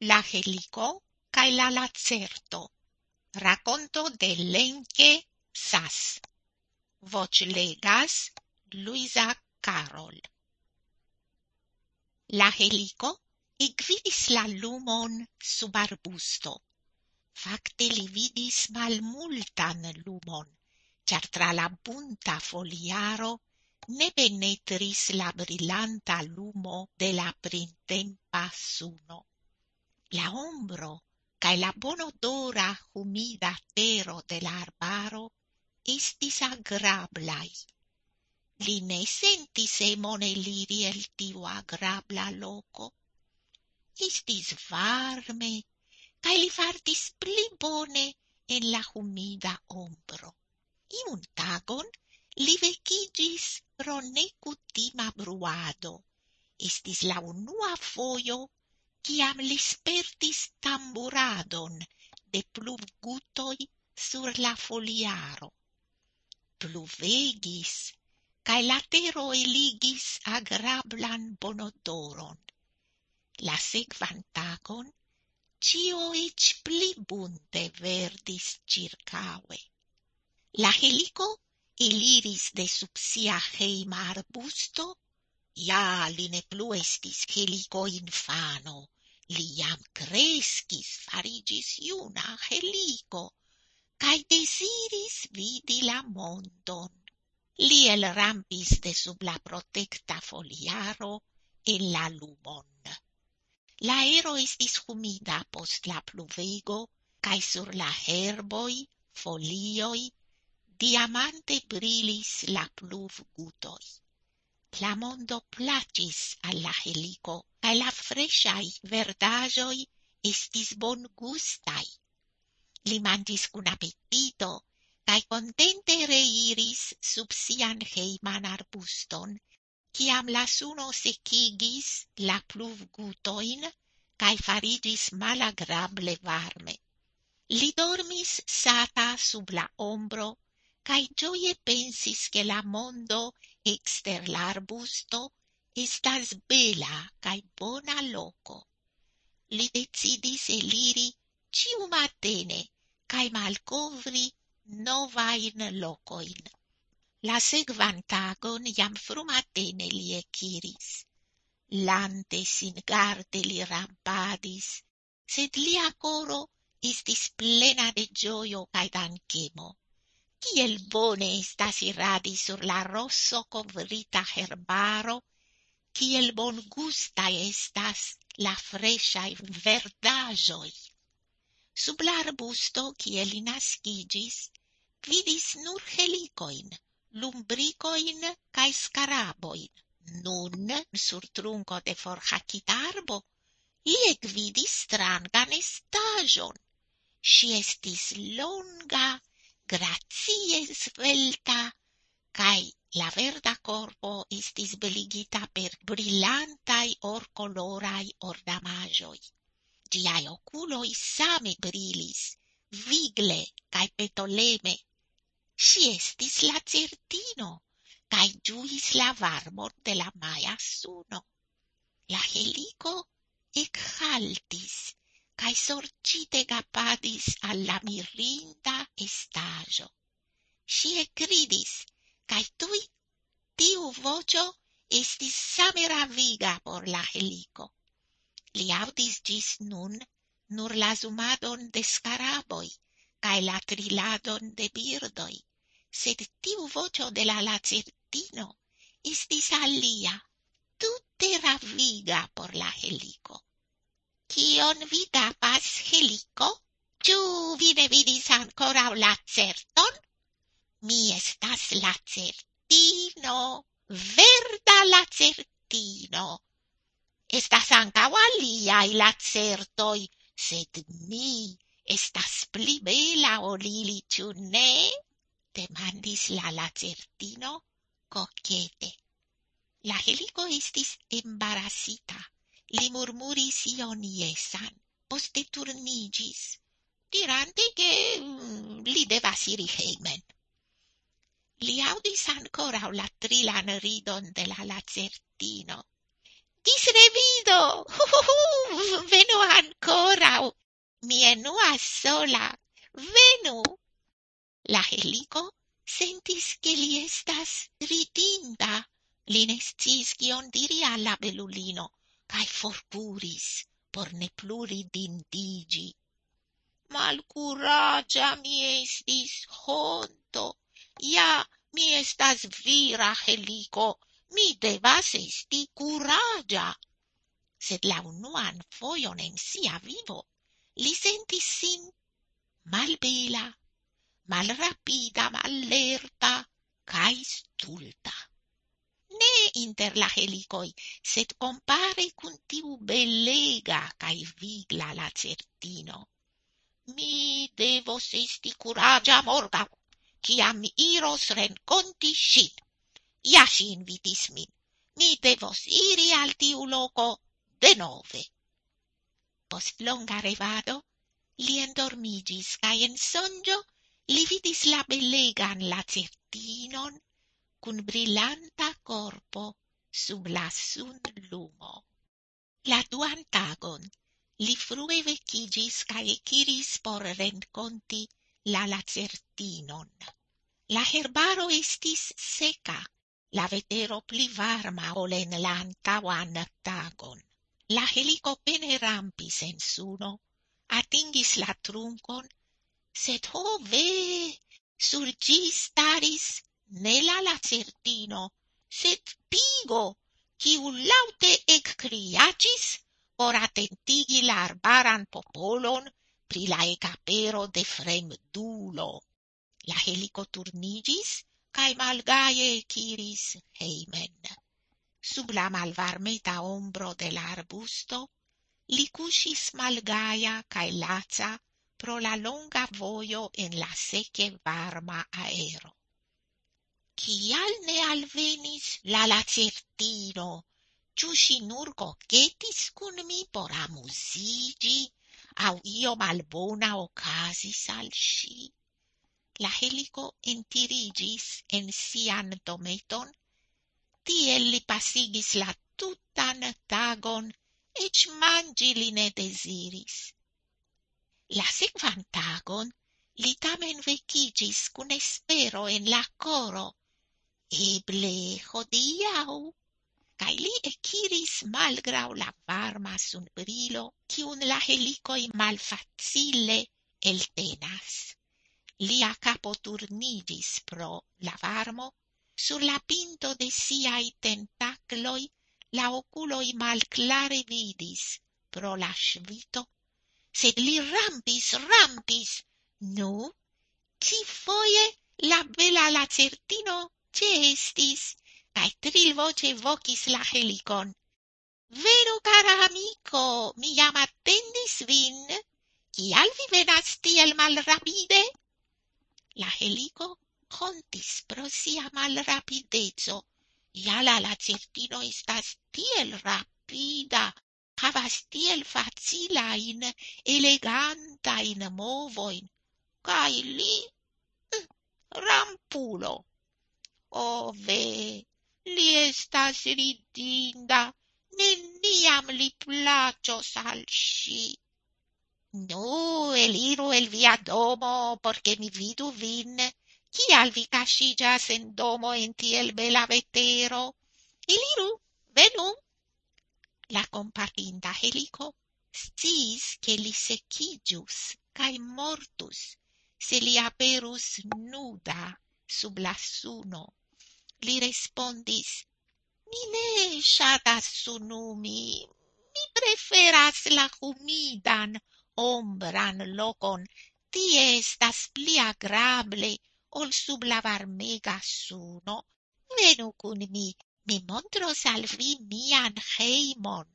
La helico cae la lacerto. Raconto de Lenke Sas. Voce legas Luisa Carol. La helico igvidis la lumon sub arbusto. Facte li vidis malmultan lumon, char tra la bunta foliaro ne penetris la brillanta lumo de la printempa suno. la ombro cae la bonodora humida tero de la arbaro estis agrablai. Li ne sentis emon eliri el tiu agrabla loco. Estis varme, cae li fartis pli bone en la humida ombro. Iun tagon li vecigis pro necutima bruado. Estis la unua foio ciam li spertis tamburadon de pluvgutoi sur la foliaro. Pluvegis, cae la tero eligis agrablan bonodoron. La sekvan tagon, cio ic pli bunte verdis circaue. La helico eliris de sub sia heima arbusto, ja li ne plu estis helico infano, Li jam crescis, farigis iuna helico, cae desiris vidi la mondon. Li elrampis de sub la protecta foliaro en la lumon. La aero estis humida post la pluvego, cae sur la herboi, folioi, diamante brilis la pluv gutoi. La mondo placis alla helico, cae la fresciai verdajoi estis bongustaj. Li manĝis cun appetito, cae contente reiris sub sian heiman arbuston, ciam la suno secigis la pluv gutoin, cae farigis malagrable varme. Li dormis sata sub la ombro cae gioie pensis che la mondo exter l'arbusto estas bela cae bona loco. Li decidis eliri ciu matene cae malcovri novain locoin. La segvan tagon jam frumatene li ekiris. Lante sin garde li rampadis, sed lia coro istis plena de gioio cae danchemo. Ciel bone estas iradi sur la rosso covrita herbaro kiel bongusta estas la freshai verdajoi. Sub l'arbusto, kie li nascigis, vidis nur helicoin, lumbricoin cae scaraboin. Nun, sur trunco de forhacit arbo, li ekvidis strangan estajon. Si estis longa, grazie svelta, cae La verda corpo istis beligita per brillantai or colorai ordamagioi. Giai oculoi same brilis, vigle cae petoleme. Si estis la certino, cae giuis la varmor de la maia suno. La helico ec haltis, cae sorcite gapadis alla mirinda estajo. Si ecridis, cae tui tiu vocio estis same raviga por la helico. Li audis gis nun nur la zumadon de scaraboi cae la triladon de birdoi, sed tiu vocio de la lacertino estis alia, tutte raviga por la helico. Cion vi capas, helico? Ciu vi ne vidis ancora la certon? Mi estas la certino, verda la certino. Estas ancau aliai la certoi, sed mi estas pli bela olili, ciu ne? Demandis la la certino, coquete. La helico estis embarasita li murmuris ion iesan, poste turnigis, dirante che mm, li devas iri heimen. Li audis ancora la trilan ridon de la lacertino. Dis revido! Venu ancora! Mi enua sola! Venu! La helico sentis che li estas ridinda. Li ne sciis kion diri alla belulino, cae forcuris por ne pluri dindigi. Malcuragia mi estis, hon! Ja, mi estas vira helico, mi devas esti curagia. Sed la unuan foion en sia vivo, li sentis sin malbela, malrapida, mallerta, cae stulta. Ne inter la helicoi, sed compare cun tiu belega cae vigla la certino. Mi devos esti curagia morgau, ciam iros renconti ŝin. Ja si invitis min. Mi devos iri al tiu loco denove. Post longa revado, li endormigis, cae en sonjo li vidis la belegan lacertinon cun brillanta corpo sub la sun lumo. La duan tagon li frue vecigis cae equiris por renconti la lacertinon. La herbaro estis seca, la vetero pli varma ol en la antauan tagon. La helico pene rampis en suno, atingis la truncon, sed ho ve, sur gi staris ne la lacertino, sed pigo, quiu laute ec criacis, por attentigi la arbaran popolon pri la ecapero de fremdulo. La helico turnigis, cae malgaie ciris heimen. Sub la malvarmeta ombro de l'arbusto, li cusis malgaia cae laza pro la longa voio en la seche varma aero. Cial ne alvenis la lacertino, ciu si nur coquetis cun mi por amusigi? au io malbona ocasis al si. La helico entirigis en sian dometon, tiel li pasigis la tutan tagon, ec mangi li ne desiris. La sequan tagon li tamen vecigis cun espero en la coro, eble hodiau cae li eciris malgrau la varma sunbrilo, ciun la helicoi malfacile eltenas. Lia capo turnigis pro la varmo, sur la pinto de siai tentacloi la oculoi malclare vidis pro la svito, sed li rampis, rampis, nu, ci foie la bela lacertino ce estis, cae trilvoce vocis la helicon. Vero, cara amico, mi jam attendis vin. Cial vi venas tiel malrapide? La helico contis pro sia malrapidezo. Ja la lacertino estas tiel rapida, havas tiel facilain, elegantain movoin, cae li... Hm, rampulo. Ove, Li estas ridinda, neniam li plaĉos al si. Nu, eliru el via domo, porque mi vidu vin. cial vi caŝiĝas en domo en tiel bela vetero? Eliru, venu! La kompatinda helico sciis che li secigius cae mortus se li aperus nuda sub la suno li respondis, mi ne shatas sunumi, mi preferas la humidan, ombran locon, tie estas pli agrable, ol sub la varmega suno. Venu cun mi, mi montros al vi mian heimon.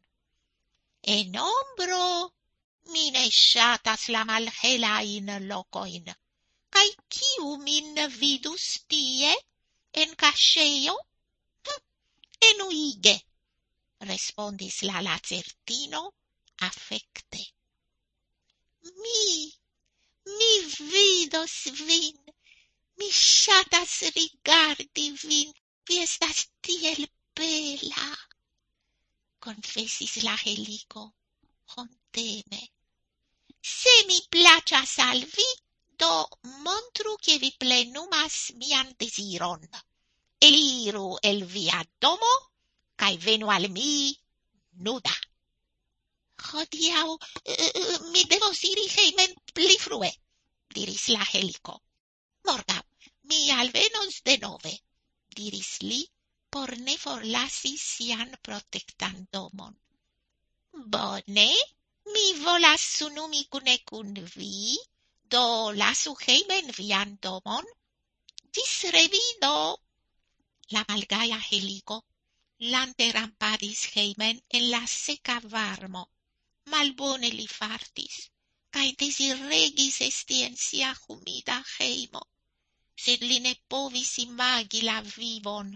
En ombro? Mi ne shatas la malhelain locoin, Cai ciu min vidus tie, en casceio? Hm, enuige, respondis la lacertino affecte. Mi, mi vidos vin, mi shatas rigardi vin, vi estas tiel bela. confessis la helico, honteme. Se mi placas al vi, Do montru che vi plenumas mian desiron. Eliru el via domo, cae venu al mi nuda. Hodiau, eh, eh, mi devos iri heimen pli frue, diris la helico. Morgau, mi alvenos de nove, diris li, por ne forlasi sian protectan domon. Bone, mi volas sunumi cune cun vi, Do lasu heimen vian domon, Dis revido! La malgaia heligo lante rampadis heimen en la seca varmo. Malbone li fartis, cae desiregis esti en sia humida heimo. sed li ne povis imagi la vivon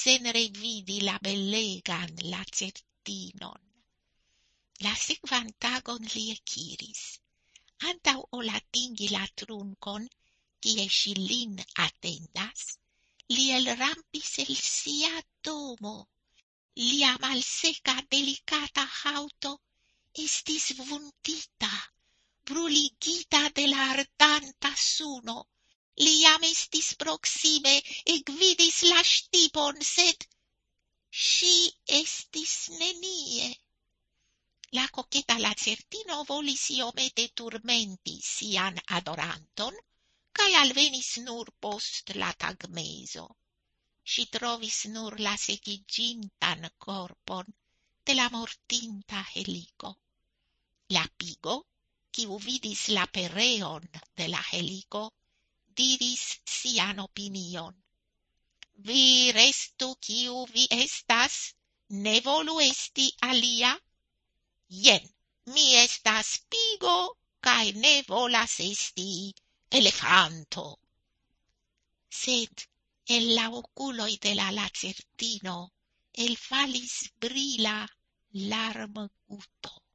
sen revidi la belegan lacertinon. La sekvan tagon li ekiris antaŭ ol atingi la truncon, kie și lin atendas, li elrampis el sia domo. Lia seca delicata hauto estis vundita, bruligita de la ardanta suno. Li jam estis proksime, ekvidis la ŝtipon, sed ŝi estis nenie. la coqueta lacertino volis iomete turmenti sian adoranton, cae alvenis nur post la tagmeso. Si trovis nur la segigintan corpon de la mortinta helico. La pigo, ciu vidis la pereon de la helico, diris sian opinion. Vi restu quiu vi estas, ne volu esti alia, jen, mi estas pigo, cae ne volas esti elefanto. Sed en la oculoi de la lacertino elfalis brila larm guto.